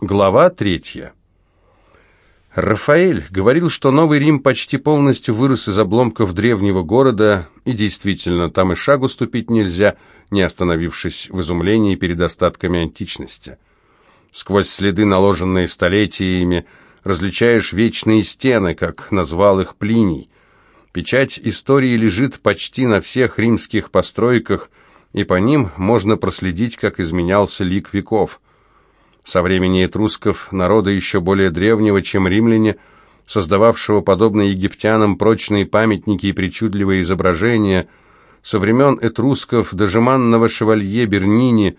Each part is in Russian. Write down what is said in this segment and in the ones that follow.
Глава третья. Рафаэль говорил, что Новый Рим почти полностью вырос из обломков древнего города, и действительно, там и шагу ступить нельзя, не остановившись в изумлении перед остатками античности. Сквозь следы, наложенные столетиями, различаешь вечные стены, как назвал их Плиний. Печать истории лежит почти на всех римских постройках, и по ним можно проследить, как изменялся лик веков – со времени этрусков, народа еще более древнего, чем римляне, создававшего, подобно египтянам, прочные памятники и причудливые изображения, со времен этрусков до жеманного шевалье Бернини,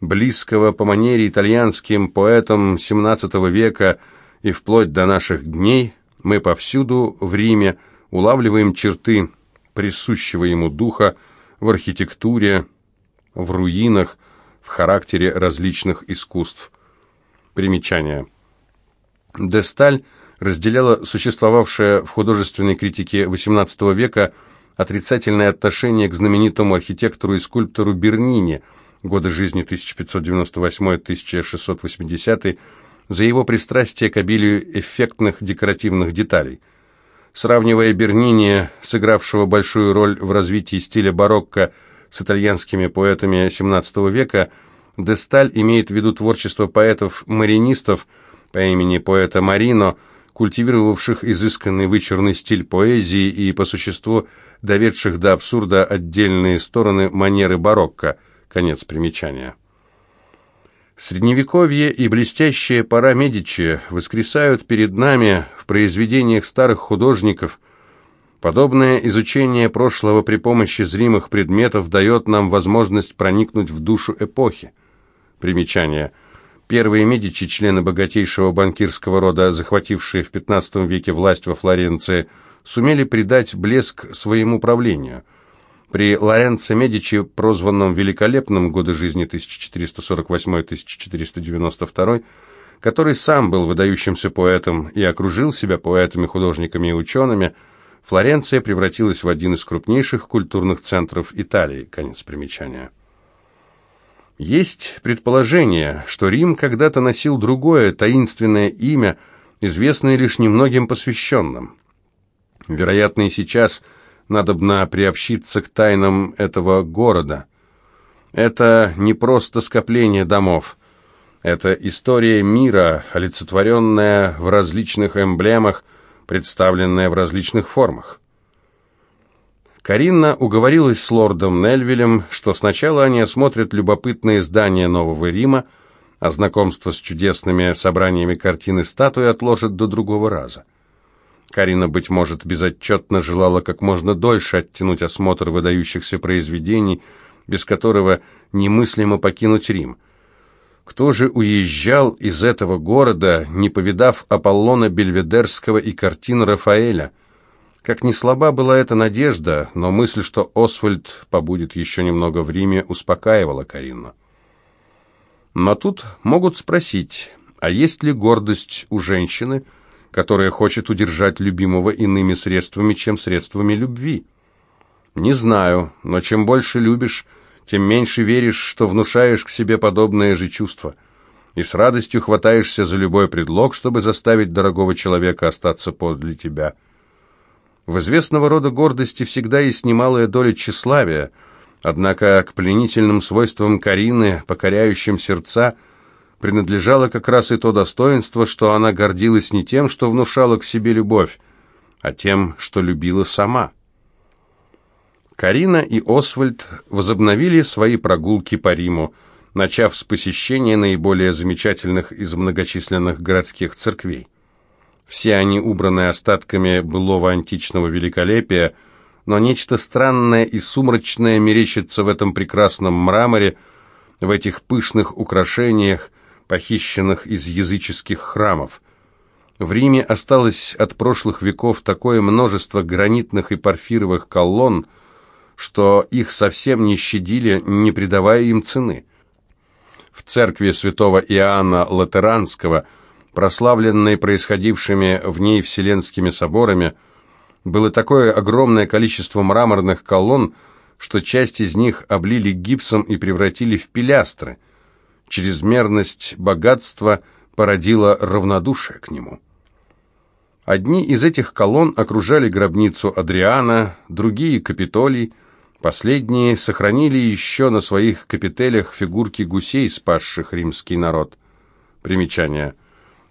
близкого по манере итальянским поэтам XVII века и вплоть до наших дней, мы повсюду в Риме улавливаем черты присущего ему духа в архитектуре, в руинах, в характере различных искусств. Примечание. Десталь разделяла существовавшее в художественной критике XVIII века отрицательное отношение к знаменитому архитектору и скульптору Бернини, годы жизни 1598-1680, за его пристрастие к обилию эффектных декоративных деталей. Сравнивая Бернини, сыгравшего большую роль в развитии стиля барокко, с итальянскими поэтами XVII века – Десталь имеет в виду творчество поэтов-маринистов по имени поэта Марино, культивировавших изысканный вычурный стиль поэзии и, по существу, доведших до абсурда отдельные стороны манеры барокко. Конец примечания. Средневековье и блестящая пора Медичи воскресают перед нами в произведениях старых художников. Подобное изучение прошлого при помощи зримых предметов дает нам возможность проникнуть в душу эпохи. Примечание. Первые Медичи, члены богатейшего банкирского рода, захватившие в XV веке власть во Флоренции, сумели придать блеск своему правлению. При Лоренцо Медичи, прозванном Великолепным годы жизни 1448-1492, который сам был выдающимся поэтом и окружил себя поэтами, художниками и учеными, Флоренция превратилась в один из крупнейших культурных центров Италии. Конец примечания. Есть предположение, что Рим когда-то носил другое таинственное имя, известное лишь немногим посвященным. Вероятно, и сейчас надобно приобщиться к тайнам этого города. Это не просто скопление домов. Это история мира, олицетворенная в различных эмблемах, представленная в различных формах. Каринна уговорилась с лордом Нельвилем, что сначала они осмотрят любопытные здания Нового Рима, а знакомство с чудесными собраниями картин и статуй отложат до другого раза. Карина, быть может, безотчетно желала как можно дольше оттянуть осмотр выдающихся произведений, без которого немыслимо покинуть Рим. Кто же уезжал из этого города, не повидав Аполлона Бельведерского и картин Рафаэля – как ни слаба была эта надежда, но мысль, что Освальд побудет еще немного в Риме, успокаивала Карину. Но тут могут спросить, а есть ли гордость у женщины, которая хочет удержать любимого иными средствами, чем средствами любви? Не знаю, но чем больше любишь, тем меньше веришь, что внушаешь к себе подобное же чувство, и с радостью хватаешься за любой предлог, чтобы заставить дорогого человека остаться подле тебя – в известного рода гордости всегда есть немалая доля тщеславия, однако к пленительным свойствам Карины, покоряющим сердца, принадлежало как раз и то достоинство, что она гордилась не тем, что внушала к себе любовь, а тем, что любила сама. Карина и Освальд возобновили свои прогулки по Риму, начав с посещения наиболее замечательных из многочисленных городских церквей. Все они убраны остатками былого античного великолепия, но нечто странное и сумрачное мерещится в этом прекрасном мраморе, в этих пышных украшениях, похищенных из языческих храмов. В Риме осталось от прошлых веков такое множество гранитных и порфировых колонн, что их совсем не щадили, не придавая им цены. В церкви святого Иоанна Латеранского – прославленной происходившими в ней вселенскими соборами, было такое огромное количество мраморных колонн, что часть из них облили гипсом и превратили в пилястры. Чрезмерность богатства породило равнодушие к нему. Одни из этих колонн окружали гробницу Адриана, другие — Капитолий, последние сохранили еще на своих капителях фигурки гусей, спасших римский народ. Примечание.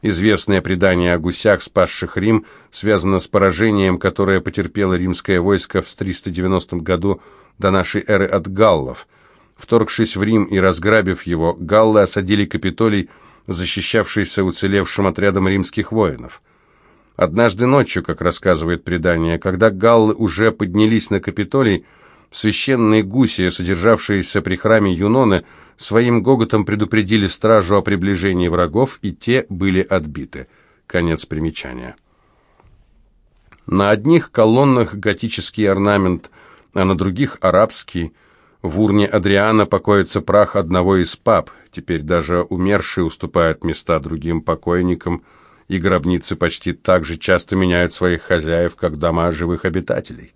Известное предание о гусях, спасших Рим, связано с поражением, которое потерпело римское войско в 390 году до нашей эры от галлов. Вторгшись в Рим и разграбив его, галлы осадили Капитолий, защищавшийся уцелевшим отрядом римских воинов. Однажды ночью, как рассказывает предание, когда галлы уже поднялись на Капитолий, священные гуси, содержавшиеся при храме Юноны, своим гоготом предупредили стражу о приближении врагов, и те были отбиты. Конец примечания. На одних колоннах готический орнамент, а на других арабский. В урне Адриана покоится прах одного из пап, теперь даже умершие уступают места другим покойникам – и гробницы почти так же часто меняют своих хозяев, как дома живых обитателей.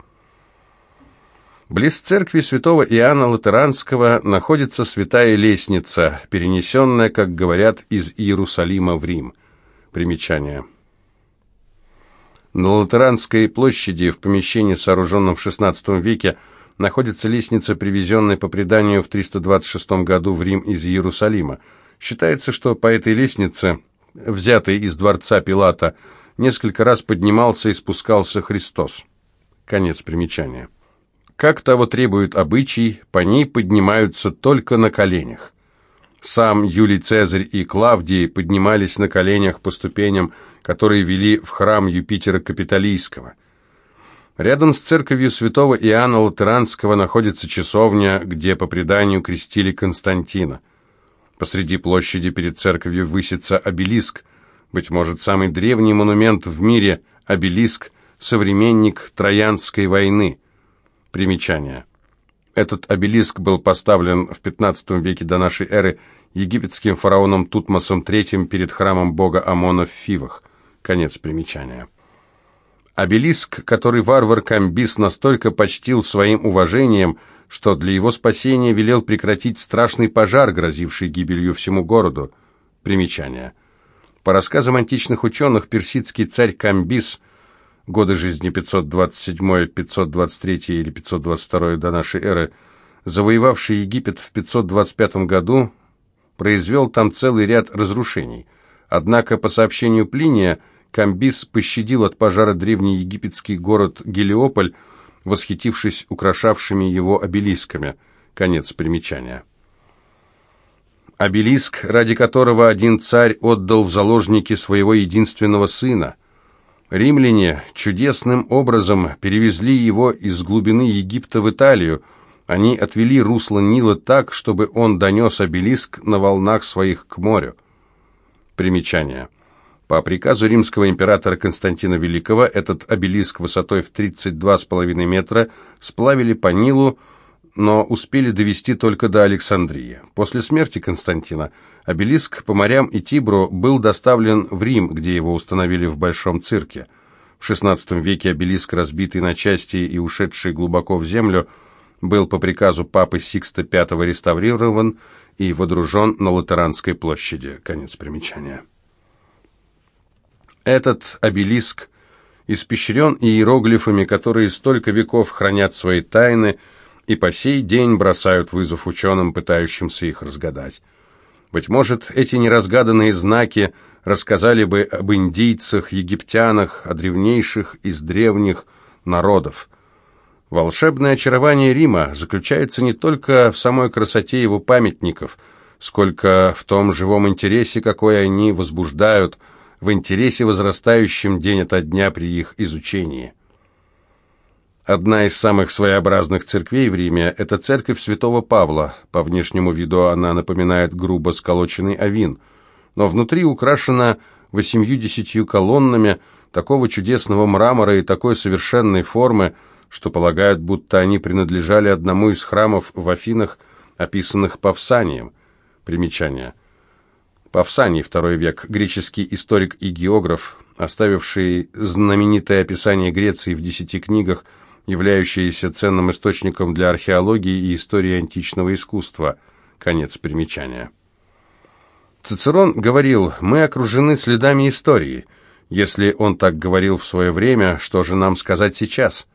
Близ церкви святого Иоанна Латеранского находится святая лестница, перенесенная, как говорят, из Иерусалима в Рим. Примечание. На Латеранской площади, в помещении, сооруженном в XVI веке, находится лестница, привезенная по преданию в 326 году в Рим из Иерусалима. Считается, что по этой лестнице взятый из дворца Пилата, несколько раз поднимался и спускался Христос. Конец примечания. Как того требует обычай, по ней поднимаются только на коленях. Сам Юлий Цезарь и Клавдий поднимались на коленях по ступеням, которые вели в храм Юпитера Капитолийского. Рядом с церковью святого Иоанна Латеранского находится часовня, где по преданию крестили Константина – Посреди площади перед церковью высится обелиск, быть может, самый древний монумент в мире, обелиск, современник Троянской войны. Примечание. Этот обелиск был поставлен в XV веке до нашей эры египетским фараоном Тутмосом III перед храмом бога Амона в Фивах. Конец примечания. Обелиск, который варвар Камбис настолько почтил своим уважением, что для его спасения велел прекратить страшный пожар, грозивший гибелью всему городу. Примечание. По рассказам античных ученых, персидский царь Камбис, годы жизни 527, 523 или 522 до нашей эры, завоевавший Египет в 525 году, произвел там целый ряд разрушений. Однако, по сообщению Плиния, Камбис пощадил от пожара древний египетский город Гелиополь, восхитившись украшавшими его обелисками. Конец примечания. Обелиск, ради которого один царь отдал в заложники своего единственного сына. Римляне чудесным образом перевезли его из глубины Египта в Италию. Они отвели русло Нила так, чтобы он донес обелиск на волнах своих к морю. Примечание. По приказу римского императора Константина Великого этот обелиск высотой в 32,5 метра сплавили по Нилу, но успели довести только до Александрии. После смерти Константина обелиск по морям и Тибру был доставлен в Рим, где его установили в Большом цирке. В XVI веке обелиск, разбитый на части и ушедший глубоко в землю, был по приказу папы Сикста V реставрирован и водружен на Латеранской площади. Конец примечания. Этот обелиск испещрен иероглифами, которые столько веков хранят свои тайны и по сей день бросают вызов ученым, пытающимся их разгадать. Быть может, эти неразгаданные знаки рассказали бы об индийцах, египтянах, о древнейших из древних народов. Волшебное очарование Рима заключается не только в самой красоте его памятников, сколько в том живом интересе, какой они возбуждают – в интересе возрастающем день ото дня при их изучении. Одна из самых своеобразных церквей в Риме – это церковь святого Павла. По внешнему виду она напоминает грубо сколоченный авин, но внутри украшена восемью-десятью колоннами такого чудесного мрамора и такой совершенной формы, что полагают, будто они принадлежали одному из храмов в Афинах, описанных Павсанием. Примечание – Павсаний, II век, греческий историк и географ, оставивший знаменитое описание Греции в десяти книгах, являющееся ценным источником для археологии и истории античного искусства. Конец примечания. Цицерон говорил, мы окружены следами истории. Если он так говорил в свое время, что же нам сказать сейчас?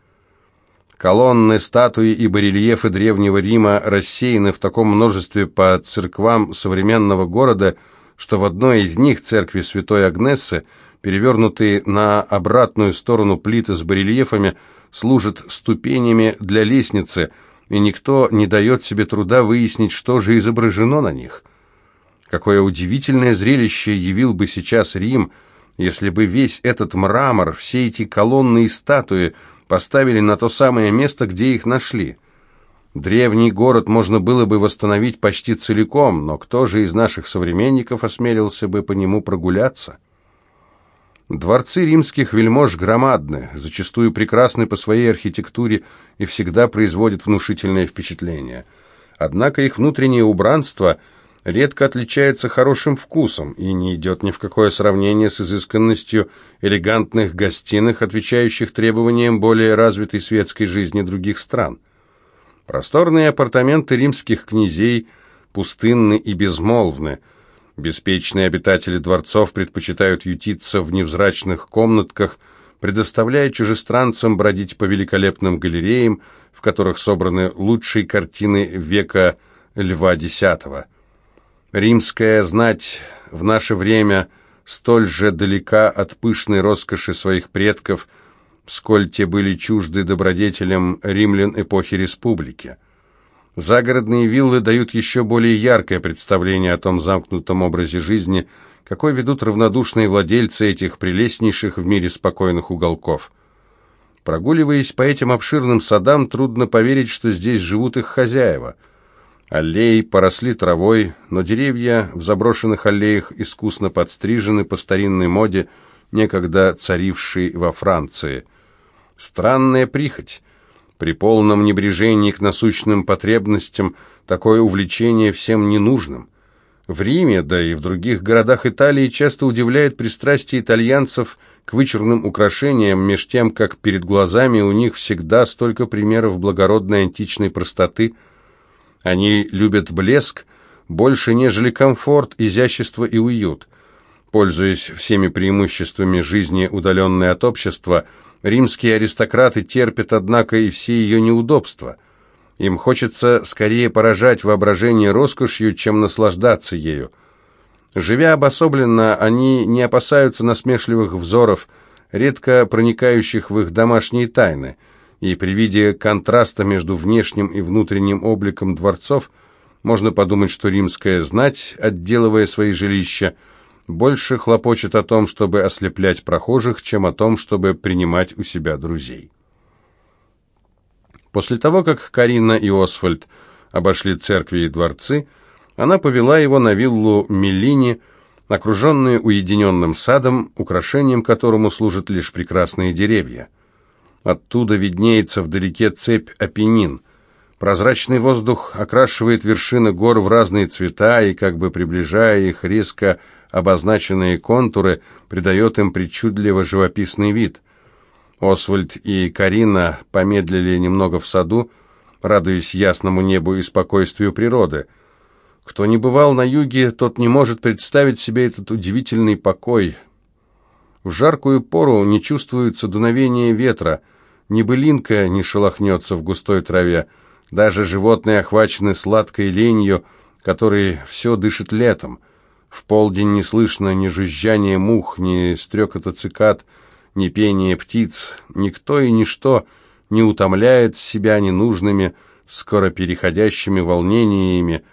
Колонны, статуи и барельефы Древнего Рима рассеяны в таком множестве по церквам современного города, что в одной из них, церкви Святой Агнессы, перевернутые на обратную сторону плиты с барельефами, служат ступенями для лестницы, и никто не дает себе труда выяснить, что же изображено на них. Какое удивительное зрелище явил бы сейчас Рим, если бы весь этот мрамор, все эти колонны и статуи – поставили на то самое место, где их нашли. Древний город можно было бы восстановить почти целиком, но кто же из наших современников осмелился бы по нему прогуляться? Дворцы римских вельмож громадны, зачастую прекрасны по своей архитектуре и всегда производят внушительное впечатление. Однако их внутреннее убранство – редко отличается хорошим вкусом и не идет ни в какое сравнение с изысканностью элегантных гостиных, отвечающих требованиям более развитой светской жизни других стран. Просторные апартаменты римских князей пустынны и безмолвны. Беспечные обитатели дворцов предпочитают ютиться в невзрачных комнатках, предоставляя чужестранцам бродить по великолепным галереям, в которых собраны лучшие картины века Льва X. Римская знать в наше время столь же далека от пышной роскоши своих предков, сколь те были чужды добродетелям римлян эпохи республики. Загородные виллы дают еще более яркое представление о том замкнутом образе жизни, какой ведут равнодушные владельцы этих прелестнейших в мире спокойных уголков. Прогуливаясь по этим обширным садам, трудно поверить, что здесь живут их хозяева – Аллеи поросли травой, но деревья в заброшенных аллеях искусно подстрижены по старинной моде, некогда царившей во Франции. Странная прихоть. При полном небрежении к насущным потребностям такое увлечение всем ненужным. В Риме, да и в других городах Италии часто удивляет пристрастие итальянцев к вычурным украшениям, меж тем, как перед глазами у них всегда столько примеров благородной античной простоты – они любят блеск больше, нежели комфорт, изящество и уют. Пользуясь всеми преимуществами жизни, удаленной от общества, римские аристократы терпят, однако, и все ее неудобства. Им хочется скорее поражать воображение роскошью, чем наслаждаться ею. Живя обособленно, они не опасаются насмешливых взоров, редко проникающих в их домашние тайны – и при виде контраста между внешним и внутренним обликом дворцов можно подумать, что римская знать, отделывая свои жилища, больше хлопочет о том, чтобы ослеплять прохожих, чем о том, чтобы принимать у себя друзей. После того, как Карина и Освальд обошли церкви и дворцы, она повела его на виллу Меллини, окруженную уединенным садом, украшением которому служат лишь прекрасные деревья. Оттуда виднеется вдалеке цепь Апеннин. Прозрачный воздух окрашивает вершины гор в разные цвета и, как бы приближая их резко обозначенные контуры, придает им причудливо живописный вид. Освальд и Карина помедлили немного в саду, радуясь ясному небу и спокойствию природы. Кто не бывал на юге, тот не может представить себе этот удивительный покой. В жаркую пору не чувствуется дуновение ветра – ни былинка не шелохнется в густой траве, даже животные охвачены сладкой ленью, которой все дышит летом. В полдень не слышно ни жужжания мух, ни стрекота цикад, ни пения птиц. Никто и ничто не утомляет себя ненужными, скоро переходящими волнениями.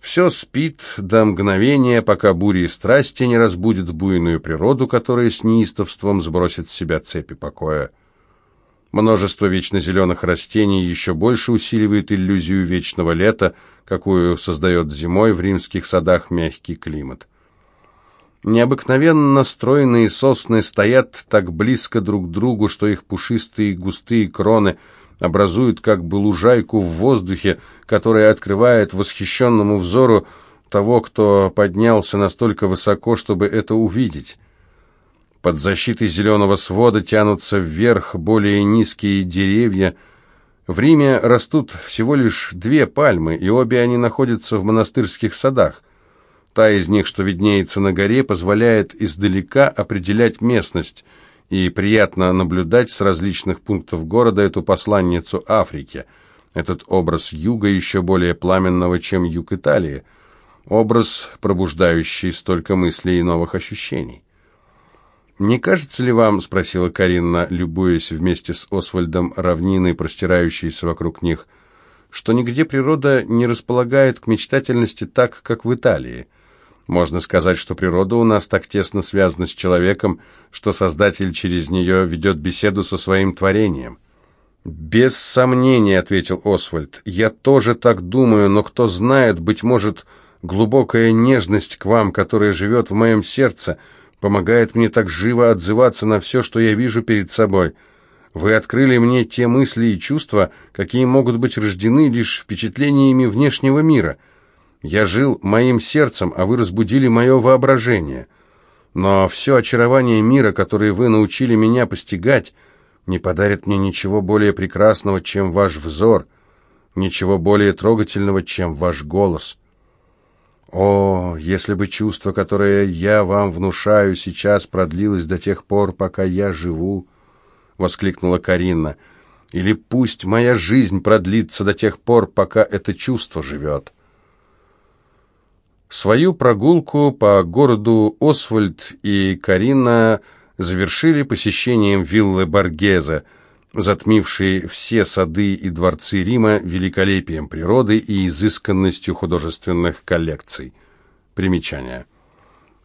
Все спит до мгновения, пока бури и страсти не разбудят буйную природу, которая с неистовством сбросит с себя цепи покоя. Множество вечно зеленых растений еще больше усиливает иллюзию вечного лета, какую создает зимой в римских садах мягкий климат. Необыкновенно стройные сосны стоят так близко друг к другу, что их пушистые густые кроны образуют как бы лужайку в воздухе, которая открывает восхищенному взору того, кто поднялся настолько высоко, чтобы это увидеть. Под защитой зеленого свода тянутся вверх более низкие деревья. В Риме растут всего лишь две пальмы, и обе они находятся в монастырских садах. Та из них, что виднеется на горе, позволяет издалека определять местность, и приятно наблюдать с различных пунктов города эту посланницу Африки. Этот образ юга еще более пламенного, чем юг Италии. Образ, пробуждающий столько мыслей и новых ощущений. «Не кажется ли вам, — спросила Каринна, любуясь вместе с Освальдом равниной, простирающейся вокруг них, — что нигде природа не располагает к мечтательности так, как в Италии?» Можно сказать, что природа у нас так тесно связана с человеком, что Создатель через нее ведет беседу со своим творением. «Без сомнения», — ответил Освальд, — «я тоже так думаю, но кто знает, быть может, глубокая нежность к вам, которая живет в моем сердце, помогает мне так живо отзываться на все, что я вижу перед собой. Вы открыли мне те мысли и чувства, какие могут быть рождены лишь впечатлениями внешнего мира». Я жил моим сердцем, а вы разбудили мое воображение. Но все очарование мира, которое вы научили меня постигать, не подарит мне ничего более прекрасного, чем ваш взор, ничего более трогательного, чем ваш голос. О, если бы чувство, которое я вам внушаю сейчас, продлилось до тех пор, пока я живу, — воскликнула Карина, — или пусть моя жизнь продлится до тех пор, пока это чувство живет. Свою прогулку по городу Освальд и Карина завершили посещением виллы Баргеза, затмившей все сады и дворцы Рима великолепием природы и изысканностью художественных коллекций. Примечание.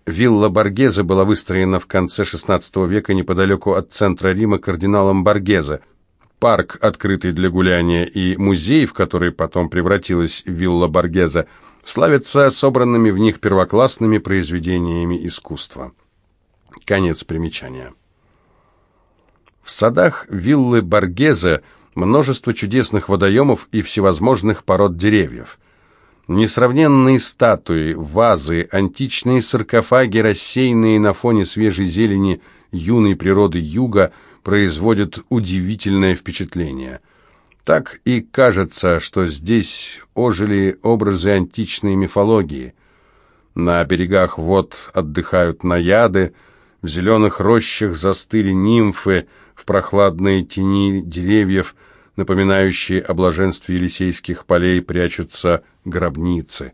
Вилла Баргеза была выстроена в конце XVI века неподалеку от центра Рима кардиналом Баргеза. Парк, открытый для гуляния, и музей, в который потом превратилась вилла Баргеза – славятся собранными в них первоклассными произведениями искусства. Конец примечания. В садах виллы Баргезе множество чудесных водоемов и всевозможных пород деревьев. Несравненные статуи, вазы, античные саркофаги, рассеянные на фоне свежей зелени юной природы юга, производят удивительное впечатление – так и кажется, что здесь ожили образы античной мифологии. На берегах вод отдыхают наяды, в зеленых рощах застыли нимфы, в прохладной тени деревьев, напоминающие о блаженстве Елисейских полей, прячутся гробницы.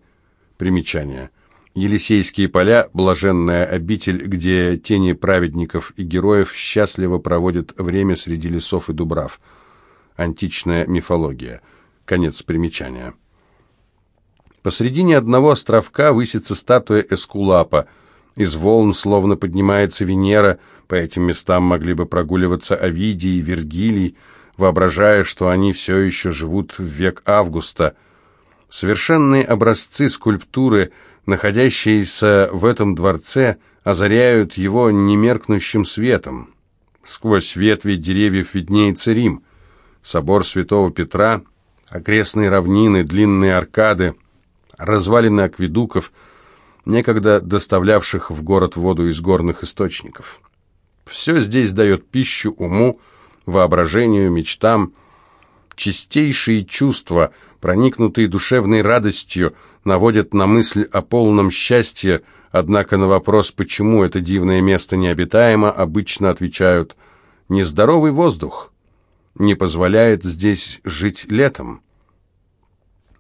Примечание. Елисейские поля – блаженная обитель, где тени праведников и героев счастливо проводят время среди лесов и дубрав – Античная мифология. Конец примечания. Посредине одного островка высится статуя Эскулапа. Из волн словно поднимается Венера. По этим местам могли бы прогуливаться Овидий и Вергилий, воображая, что они все еще живут в век Августа. Совершенные образцы скульптуры, находящиеся в этом дворце, озаряют его немеркнущим светом. Сквозь ветви деревьев виднеется Рим – собор Святого Петра, окрестные равнины, длинные аркады, развалины акведуков, некогда доставлявших в город воду из горных источников. Все здесь дает пищу уму, воображению, мечтам. Чистейшие чувства, проникнутые душевной радостью, наводят на мысль о полном счастье, однако на вопрос, почему это дивное место необитаемо, обычно отвечают «нездоровый воздух» не позволяет здесь жить летом.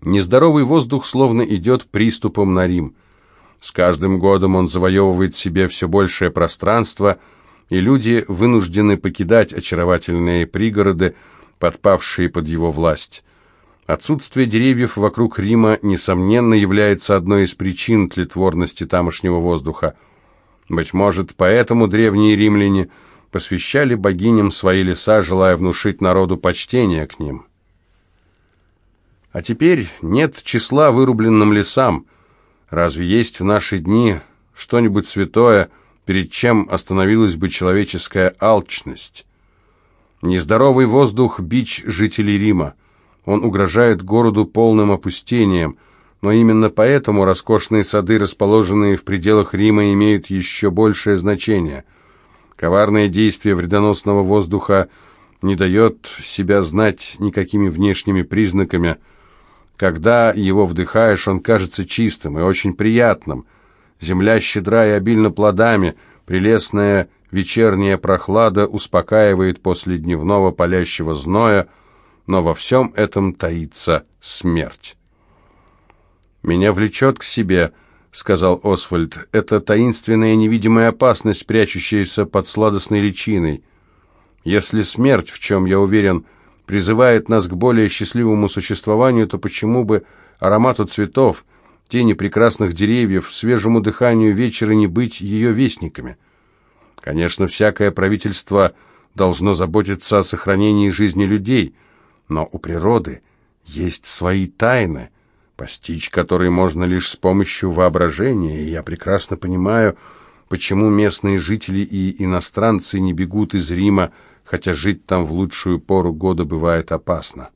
Нездоровый воздух словно идет приступом на Рим. С каждым годом он завоевывает себе все большее пространство, и люди вынуждены покидать очаровательные пригороды, подпавшие под его власть. Отсутствие деревьев вокруг Рима, несомненно, является одной из причин тлетворности тамошнего воздуха. Быть может, поэтому древние римляне – посвящали богиням свои леса, желая внушить народу почтение к ним. А теперь нет числа вырубленным лесам. Разве есть в наши дни что-нибудь святое, перед чем остановилась бы человеческая алчность? Нездоровый воздух – бич жителей Рима. Он угрожает городу полным опустением, но именно поэтому роскошные сады, расположенные в пределах Рима, имеют еще большее значение – Коварное действие вредоносного воздуха не дает себя знать никакими внешними признаками. Когда его вдыхаешь, он кажется чистым и очень приятным, Земля щедра и обильна плодами, прелестная вечерняя прохлада успокаивает после дневного палящего зноя, но во всем этом таится смерть. «Меня влечет к себе», — сказал Освальд, — «это таинственная невидимая опасность, прячущаяся под сладостной личиной. Если смерть, в чем я уверен, призывает нас к более счастливому существованию, то почему бы аромату цветов, тени прекрасных деревьев, свежему дыханию вечера не быть ее вестниками? Конечно, всякое правительство должно заботиться о сохранении жизни людей, но у природы есть свои тайны, постичь которые можно лишь с помощью воображения, и я прекрасно понимаю, почему местные жители и иностранцы не бегут из Рима, хотя жить там в лучшую пору года бывает опасно.